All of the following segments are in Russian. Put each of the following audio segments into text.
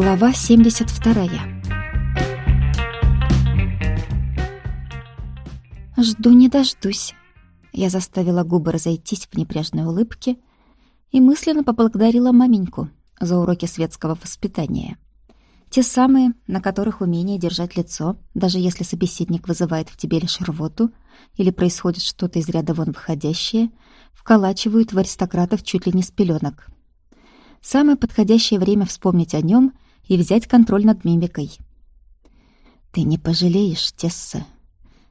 Глава 72 Жду не дождусь. Я заставила губы разойтись в небрежной улыбке и мысленно поблагодарила маменьку за уроки светского воспитания. Те самые, на которых умение держать лицо, даже если собеседник вызывает в тебе лишь рвоту или происходит что-то из ряда вон выходящее, вколачивают в аристократов чуть ли не с пеленок. Самое подходящее время вспомнить о нем и взять контроль над мимикой. «Ты не пожалеешь, Тесса».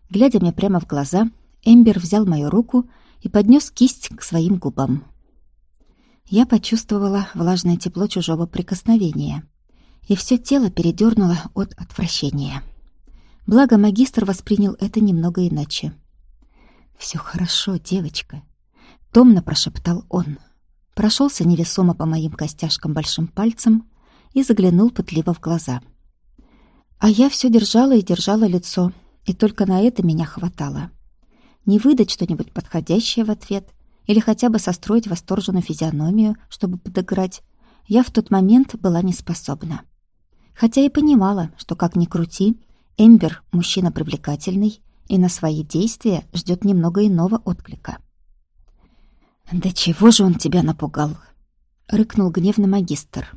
Глядя мне прямо в глаза, Эмбер взял мою руку и поднес кисть к своим губам. Я почувствовала влажное тепло чужого прикосновения, и все тело передернуло от отвращения. Благо магистр воспринял это немного иначе. «Все хорошо, девочка», — томно прошептал он прошелся невесомо по моим костяшкам большим пальцем и заглянул пытливо в глаза. А я все держала и держала лицо, и только на это меня хватало. Не выдать что-нибудь подходящее в ответ или хотя бы состроить восторженную физиономию, чтобы подыграть, я в тот момент была не способна. Хотя и понимала, что как ни крути, Эмбер — мужчина привлекательный и на свои действия ждет немного иного отклика. «Да чего же он тебя напугал?» — рыкнул гневный магистр.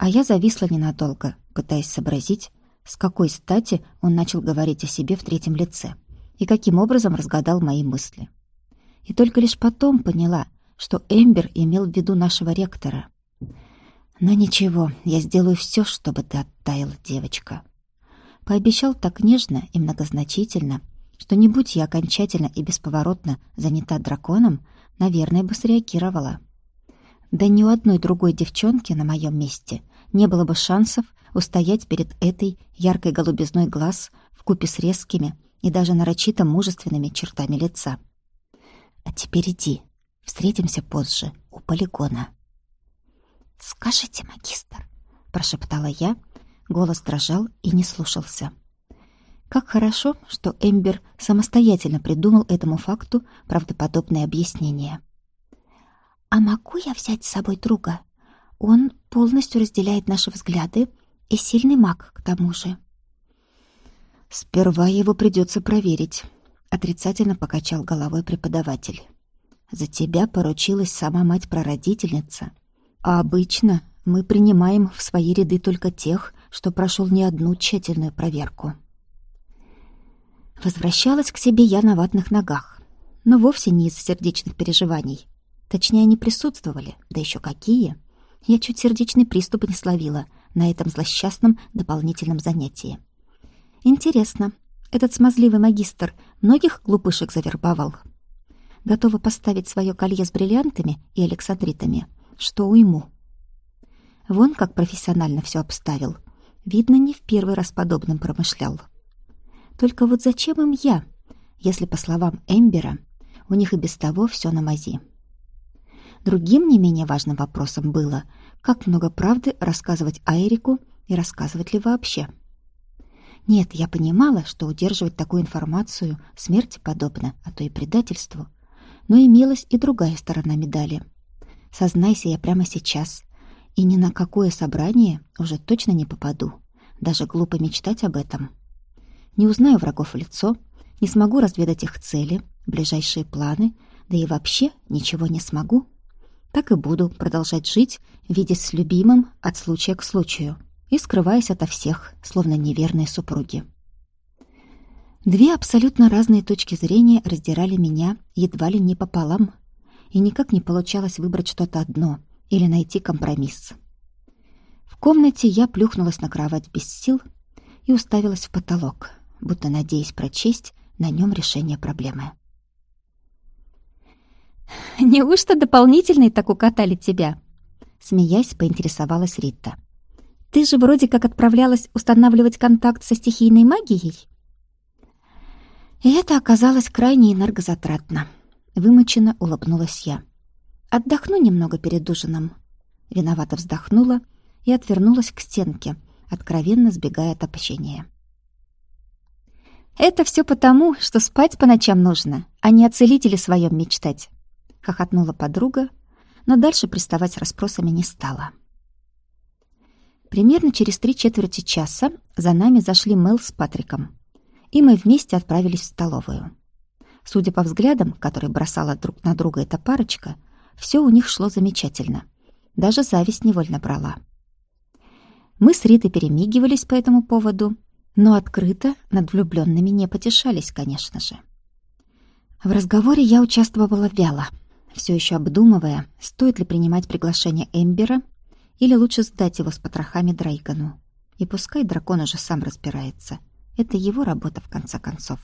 А я зависла ненадолго, пытаясь сообразить, с какой стати он начал говорить о себе в третьем лице и каким образом разгадал мои мысли. И только лишь потом поняла, что Эмбер имел в виду нашего ректора. «Но ничего, я сделаю все, чтобы ты оттаяла, девочка». Пообещал так нежно и многозначительно, что не будь я окончательно и бесповоротно занята драконом, наверное, бы среагировала. Да ни у одной другой девчонки на моем месте не было бы шансов устоять перед этой яркой голубизной глаз в купе с резкими и даже нарочито мужественными чертами лица. А теперь иди, встретимся позже у полигона. «Скажите, магистр», — прошептала я, голос дрожал и не слушался. Как хорошо, что Эмбер самостоятельно придумал этому факту правдоподобное объяснение. «А могу я взять с собой друга? Он полностью разделяет наши взгляды и сильный маг, к тому же». «Сперва его придется проверить», — отрицательно покачал головой преподаватель. «За тебя поручилась сама мать-прародительница, а обычно мы принимаем в свои ряды только тех, что прошел не одну тщательную проверку». Возвращалась к себе я на ватных ногах, но вовсе не из-за сердечных переживаний. Точнее, они присутствовали, да еще какие. Я чуть сердечный приступ не словила на этом злосчастном дополнительном занятии. Интересно, этот смазливый магистр многих глупышек завербовал? Готова поставить свое колье с бриллиантами и александритами, что уйму. Вон как профессионально все обставил. Видно, не в первый раз подобным промышлял. Только вот зачем им я, если, по словам Эмбера, у них и без того все на мази? Другим не менее важным вопросом было, как много правды рассказывать Айрику и рассказывать ли вообще. Нет, я понимала, что удерживать такую информацию смерти подобно, а то и предательству. Но имелась и другая сторона медали. Сознайся я прямо сейчас, и ни на какое собрание уже точно не попаду. Даже глупо мечтать об этом не узнаю врагов в лицо, не смогу разведать их цели, ближайшие планы, да и вообще ничего не смогу. Так и буду продолжать жить, видясь с любимым от случая к случаю и скрываясь ото всех, словно неверные супруги. Две абсолютно разные точки зрения раздирали меня едва ли не пополам, и никак не получалось выбрать что-то одно или найти компромисс. В комнате я плюхнулась на кровать без сил и уставилась в потолок — будто надеясь прочесть на нем решение проблемы. «Неужто дополнительные так укатали тебя?» Смеясь, поинтересовалась Рита. «Ты же вроде как отправлялась устанавливать контакт со стихийной магией?» И это оказалось крайне энергозатратно. Вымоченно улыбнулась я. «Отдохну немного перед ужином». Виновато вздохнула и отвернулась к стенке, откровенно сбегая от общения. «Это все потому, что спать по ночам нужно, а не о целителе своем мечтать», — хохотнула подруга, но дальше приставать с расспросами не стала. Примерно через три четверти часа за нами зашли Мел с Патриком, и мы вместе отправились в столовую. Судя по взглядам, которые бросала друг на друга эта парочка, все у них шло замечательно. Даже зависть невольно брала. Мы с Ритой перемигивались по этому поводу, но открыто над влюбленными не потешались, конечно же. В разговоре я участвовала вяло, все еще обдумывая, стоит ли принимать приглашение Эмбера или лучше сдать его с потрохами Дрейгану. И пускай дракон уже сам разбирается. Это его работа, в конце концов.